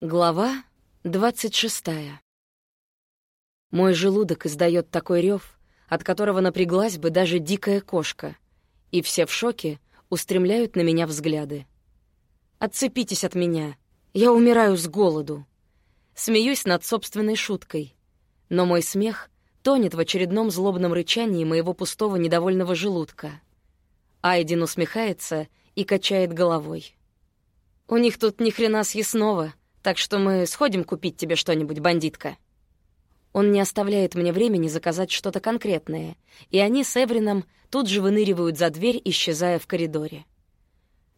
Глава двадцать шестая. Мой желудок издает такой рев, от которого напряглась бы даже дикая кошка, и все в шоке устремляют на меня взгляды. «Отцепитесь от меня! Я умираю с голоду!» Смеюсь над собственной шуткой, но мой смех тонет в очередном злобном рычании моего пустого недовольного желудка. Айдин усмехается и качает головой. «У них тут ни хрена съестного!» Так что мы сходим купить тебе что-нибудь, бандитка». Он не оставляет мне времени заказать что-то конкретное, и они с Эврином тут же выныривают за дверь, исчезая в коридоре.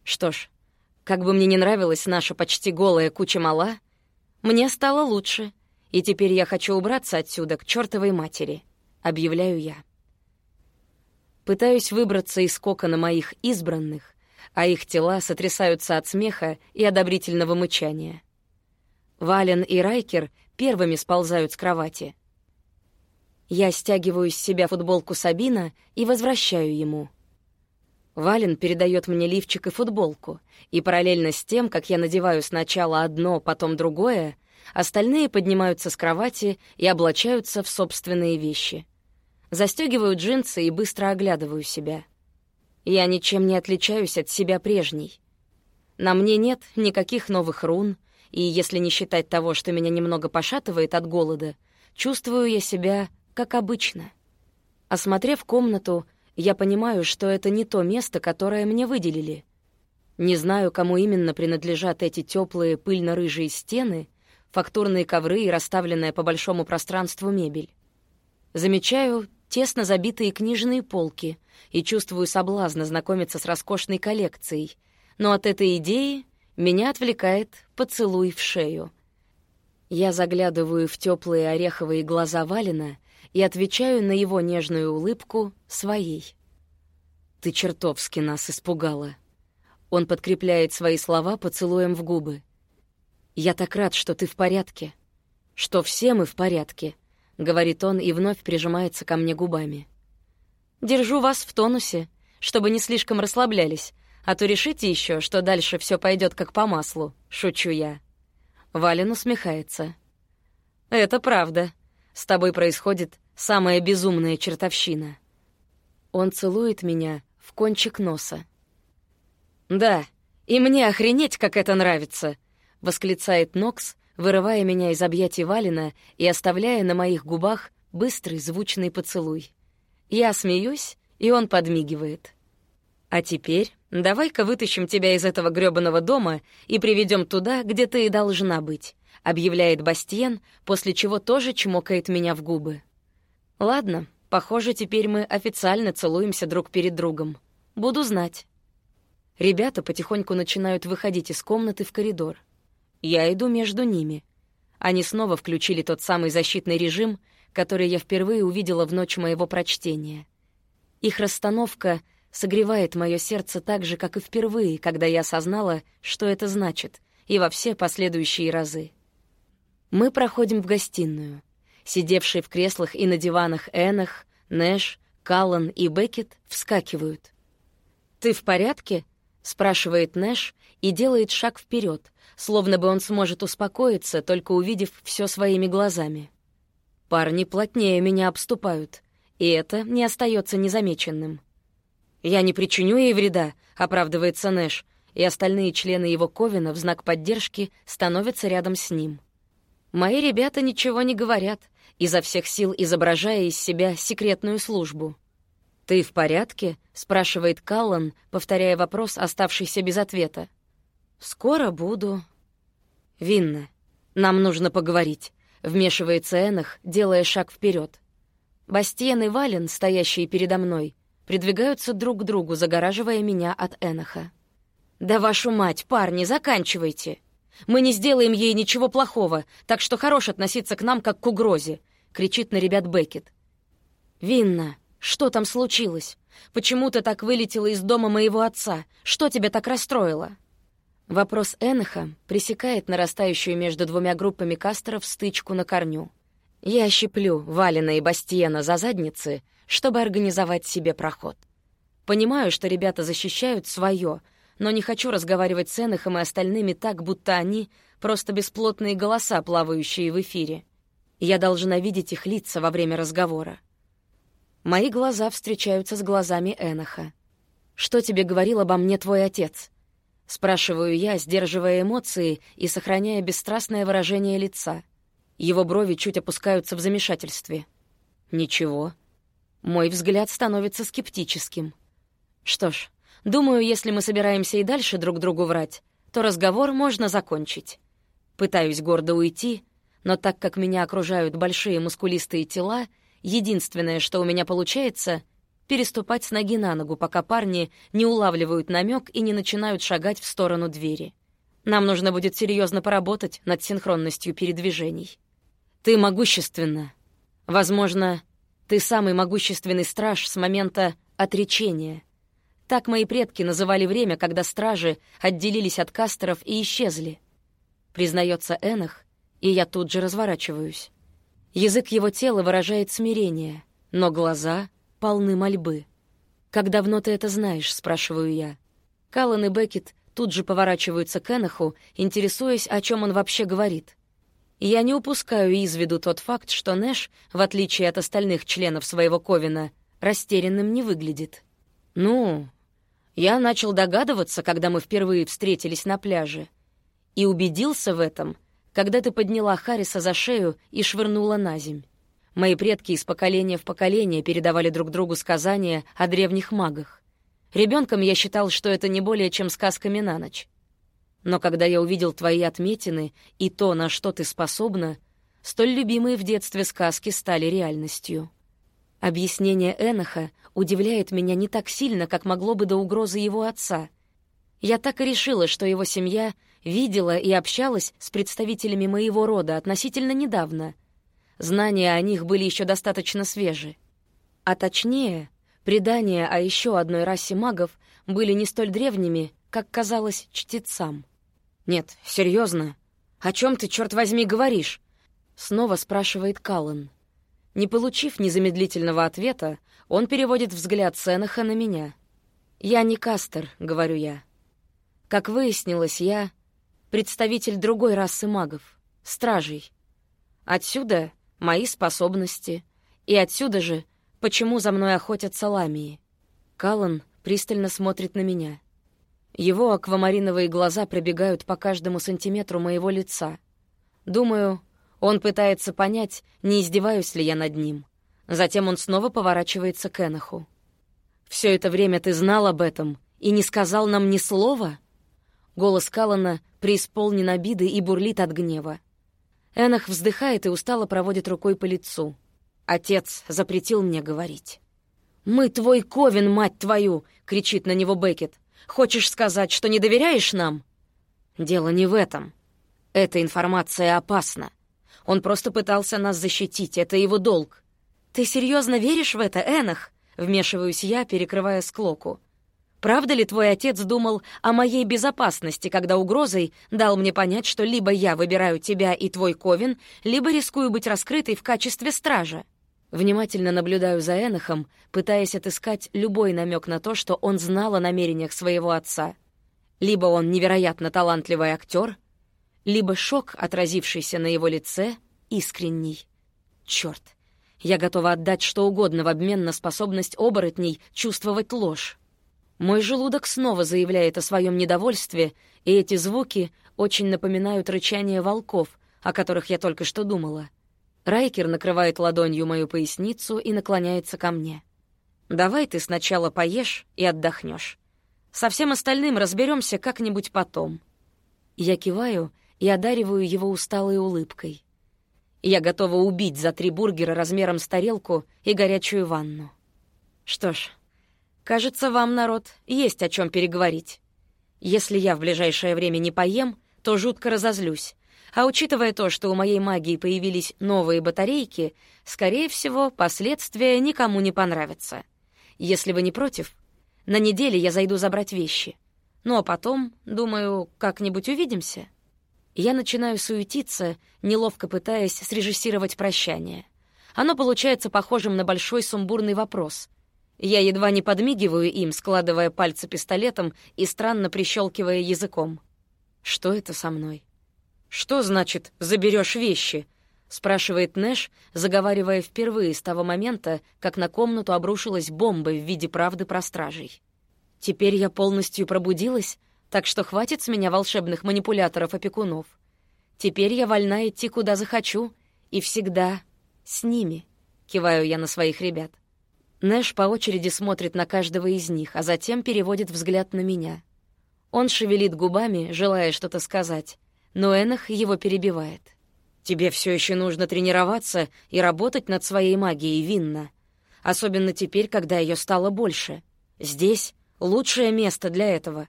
Что ж, как бы мне не нравилась наша почти голая куча мала, мне стало лучше, и теперь я хочу убраться отсюда к чертовой матери, объявляю я. Пытаюсь выбраться из кокона моих избранных, а их тела сотрясаются от смеха и одобрительного мычания. Вален и Райкер первыми сползают с кровати. Я стягиваю с себя футболку Сабина и возвращаю ему. Вален передает мне лифчик и футболку, и параллельно с тем, как я надеваю сначала одно, потом другое, остальные поднимаются с кровати и облачаются в собственные вещи. Застегиваю джинсы и быстро оглядываю себя. Я ничем не отличаюсь от себя прежней. На мне нет никаких новых рун — и если не считать того, что меня немного пошатывает от голода, чувствую я себя как обычно. Осмотрев комнату, я понимаю, что это не то место, которое мне выделили. Не знаю, кому именно принадлежат эти теплые пыльно-рыжие стены, фактурные ковры и расставленная по большому пространству мебель. Замечаю тесно забитые книжные полки и чувствую соблазн знакомиться с роскошной коллекцией, но от этой идеи меня отвлекает поцелуй в шею. Я заглядываю в теплые ореховые глаза Валина и отвечаю на его нежную улыбку своей. «Ты чертовски нас испугала». Он подкрепляет свои слова поцелуем в губы. «Я так рад, что ты в порядке. Что все мы в порядке», — говорит он и вновь прижимается ко мне губами. «Держу вас в тонусе, чтобы не слишком расслаблялись, а то решите еще, что дальше все пойдет как по маслу», — шучу я. Вален усмехается. «Это правда. С тобой происходит самая безумная чертовщина». Он целует меня в кончик носа. «Да, и мне охренеть, как это нравится!» — восклицает Нокс, вырывая меня из объятий Валина и оставляя на моих губах быстрый звучный поцелуй. Я смеюсь, и он подмигивает. «А теперь давай-ка вытащим тебя из этого грёбаного дома и приведем туда, где ты и должна быть», — объявляет Бастиен, после чего тоже чмокает меня в губы. «Ладно, похоже, теперь мы официально целуемся друг перед другом. Буду знать». Ребята потихоньку начинают выходить из комнаты в коридор. Я иду между ними. Они снова включили тот самый защитный режим, который я впервые увидела в ночь моего прочтения. Их расстановка — согревает мое сердце так же, как и впервые, когда я осознала, что это значит, и во все последующие разы. Мы проходим в гостиную. Сидевшие в креслах и на диванах Энах, Нэш, Каллан и Беккет вскакивают. «Ты в порядке?» — спрашивает Нэш и делает шаг вперед, словно бы он сможет успокоиться, только увидев все своими глазами. Парни плотнее меня обступают, и это не остается незамеченным. «Я не причиню ей вреда», — оправдывается Нэш, и остальные члены его Ковина в знак поддержки становятся рядом с ним. Мои ребята ничего не говорят, изо всех сил изображая из себя секретную службу. «Ты в порядке?» — спрашивает Каллан, повторяя вопрос, оставшийся без ответа. «Скоро буду». «Винна, нам нужно поговорить», — вмешивается Энах, делая шаг вперед. Бастиен и Вален, стоящие передо мной, придвигаются друг к другу, загораживая меня от Эноха. «Да вашу мать, парни, заканчивайте! Мы не сделаем ей ничего плохого, так что хорош относиться к нам как к угрозе!» — кричит на ребят Беккет. «Винна, что там случилось? Почему ты так вылетела из дома моего отца? Что тебя так расстроило?» Вопрос Эноха пресекает нарастающую между двумя группами кастеров стычку на корню. Я щиплю Валина и Бастиена за задницы, чтобы организовать себе проход. Понимаю, что ребята защищают свое, но не хочу разговаривать с Энохом и остальными так, будто они — просто бесплотные голоса, плавающие в эфире. Я должна видеть их лица во время разговора. Мои глаза встречаются с глазами Эноха. «Что тебе говорил обо мне твой отец?» Спрашиваю я, сдерживая эмоции и сохраняя бесстрастное выражение лица. Его брови чуть опускаются в замешательстве. «Ничего». Мой взгляд становится скептическим. Что ж, думаю, если мы собираемся и дальше друг другу врать, то разговор можно закончить. Пытаюсь гордо уйти, но так как меня окружают большие мускулистые тела, единственное, что у меня получается — переступать с ноги на ногу, пока парни не улавливают намек и не начинают шагать в сторону двери. Нам нужно будет серьезно поработать над синхронностью передвижений. Ты могущественна. Возможно, ты самый могущественный страж с момента отречения. Так мои предки называли время, когда стражи отделились от кастеров и исчезли. Признается Энах, и я тут же разворачиваюсь. Язык его тела выражает смирение, но глаза полны мольбы. «Как давно ты это знаешь?» — спрашиваю я. Каллан и Беккет тут же поворачиваются к Энаху, интересуясь, о чем он вообще говорит. Я не упускаю из виду тот факт, что Нэш, в отличие от остальных членов своего Ковина, растерянным не выглядит. «Ну, я начал догадываться, когда мы впервые встретились на пляже, и убедился в этом, когда ты подняла Харриса за шею и швырнула на земь. Мои предки из поколения в поколение передавали друг другу сказания о древних магах. Ребенком я считал, что это не более чем сказками на ночь. Но когда я увидел твои отметины и то, на что ты способна, столь любимые в детстве сказки стали реальностью. Объяснение Эноха удивляет меня не так сильно, как могло бы до угрозы его отца. Я так и решила, что его семья видела и общалась с представителями моего рода относительно недавно. Знания о них были еще достаточно свежи. А точнее, предания о еще одной расе магов были не столь древними, как казалось чтецам. «Нет, серьезно. О чем ты, черт возьми, говоришь?» Снова спрашивает Каллен. Не получив незамедлительного ответа, он переводит взгляд Сенаха на меня. «Я не Кастер», — говорю я. Как выяснилось, я представитель другой расы магов, стражей. Отсюда мои способности, и отсюда же, почему за мной охотятся ламии. Каллан пристально смотрит на меня. Его аквамариновые глаза пробегают по каждому сантиметру моего лица. Думаю, он пытается понять, не издеваюсь ли я над ним. Затем он снова поворачивается к Эноху. «Все это время ты знал об этом и не сказал нам ни слова?» Голос Калана преисполнен обиды и бурлит от гнева. Энах вздыхает и устало проводит рукой по лицу. Отец запретил мне говорить. «Мы твой ковен, мать твою!» — кричит на него Бекет. «Хочешь сказать, что не доверяешь нам?» «Дело не в этом. Эта информация опасна. Он просто пытался нас защитить, это его долг». «Ты серьезно веришь в это, Энах?» — вмешиваюсь я, перекрывая склоку. Правда ли твой отец думал о моей безопасности, когда угрозой дал мне понять, что либо я выбираю тебя и твой Ковен, либо рискую быть раскрытой в качестве стража? Внимательно наблюдаю за Энохом, пытаясь отыскать любой намек на то, что он знал о намерениях своего отца. Либо он невероятно талантливый актер, либо шок, отразившийся на его лице, искренний. Черт, я готова отдать что угодно в обмен на способность оборотней чувствовать ложь. Мой желудок снова заявляет о своем недовольстве, и эти звуки очень напоминают рычание волков, о которых я только что думала. Райкер накрывает ладонью мою поясницу и наклоняется ко мне. «Давай ты сначала поешь и отдохнешь. Со всем остальным разберемся как-нибудь потом». Я киваю и одариваю его усталой улыбкой. Я готова убить за три бургера размером с тарелку и горячую ванну. Что ж, Кажется, вам, народ, есть о чем переговорить. Если я в ближайшее время не поем, то жутко разозлюсь. А учитывая то, что у моей магии появились новые батарейки, скорее всего, последствия никому не понравятся. Если вы не против, на неделе я зайду забрать вещи. Ну а потом, думаю, как-нибудь увидимся. Я начинаю суетиться, неловко пытаясь срежиссировать прощание. Оно получается похожим на большой сумбурный вопрос — Я едва не подмигиваю им, складывая пальцы пистолетом и странно прищелкивая языком. Что это со мной? Что значит «заберешь вещи»? спрашивает Нэш, заговаривая впервые с того момента, как на комнату обрушилась бомба в виде правды про стражей. Теперь я полностью пробудилась, так что хватит с меня волшебных манипуляторов-опекунов. Теперь я вольна идти куда захочу и всегда с ними, киваю я на своих ребят. Нэш по очереди смотрит на каждого из них, а затем переводит взгляд на меня. Он шевелит губами, желая что-то сказать, но Энах его перебивает. «Тебе все еще нужно тренироваться и работать над своей магией, Винна. Особенно теперь, когда ее стало больше. Здесь лучшее место для этого.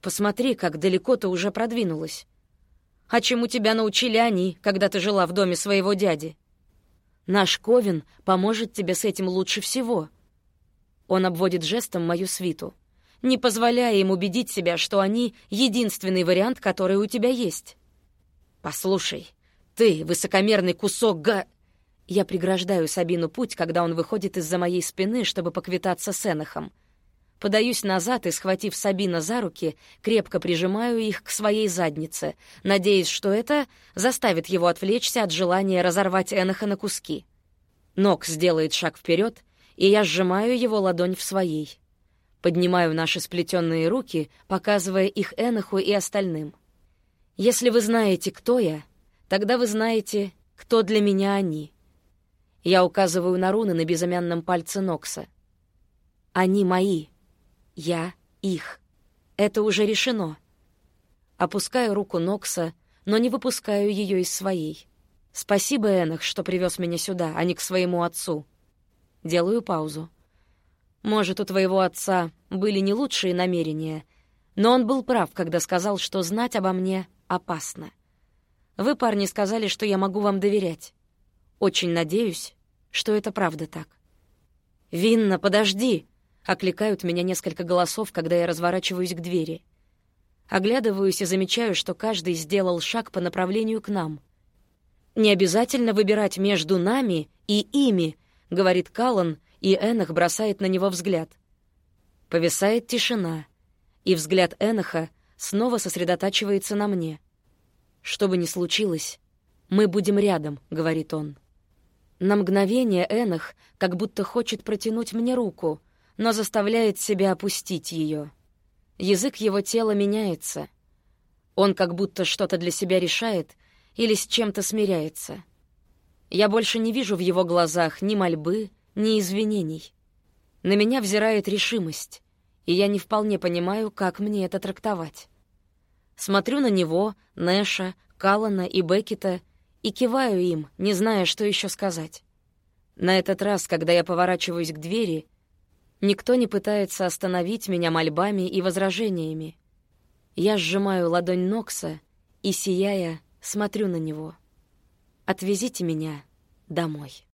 Посмотри, как далеко ты уже продвинулась. А чему тебя научили они, когда ты жила в доме своего дяди? Наш Ковен поможет тебе с этим лучше всего». Он обводит жестом мою свиту, не позволяя им убедить себя, что они — единственный вариант, который у тебя есть. «Послушай, ты, высокомерный кусок га...» Я преграждаю Сабину путь, когда он выходит из-за моей спины, чтобы поквитаться с Энохом. Подаюсь назад и, схватив Сабина за руки, крепко прижимаю их к своей заднице, надеясь, что это заставит его отвлечься от желания разорвать Эноха на куски. Нокс сделает шаг вперед, и я сжимаю его ладонь в своей. Поднимаю наши сплетенные руки, показывая их Эноху и остальным. Если вы знаете, кто я, тогда вы знаете, кто для меня они. Я указываю на руны на безымянном пальце Нокса. Они мои. Я их. Это уже решено. Опускаю руку Нокса, но не выпускаю ее из своей. Спасибо, Энах, что привез меня сюда, а не к своему отцу. Делаю паузу. Может, у твоего отца были не лучшие намерения, но он был прав, когда сказал, что знать обо мне опасно. Вы, парни, сказали, что я могу вам доверять. Очень надеюсь, что это правда так. «Винна, подожди!» Окликают меня несколько голосов, когда я разворачиваюсь к двери. Оглядываюсь и замечаю, что каждый сделал шаг по направлению к нам. «Не обязательно выбирать между нами и ими», — говорит Каллан, и Энах бросает на него взгляд. Повисает тишина, и взгляд Эноха снова сосредотачивается на мне. «Что бы ни случилось, мы будем рядом», — говорит он. На мгновение Энах как будто хочет протянуть мне руку, но заставляет себя опустить ее. Язык его тела меняется. Он как будто что-то для себя решает или с чем-то смиряется. Я больше не вижу в его глазах ни мольбы, ни извинений. На меня взирает решимость, и я не вполне понимаю, как мне это трактовать. Смотрю на него, Нэша, Каллана и Беккета и киваю им, не зная, что еще сказать. На этот раз, когда я поворачиваюсь к двери, Никто не пытается остановить меня мольбами и возражениями. Я сжимаю ладонь Нокса и, сияя, смотрю на него. «Отвезите меня домой».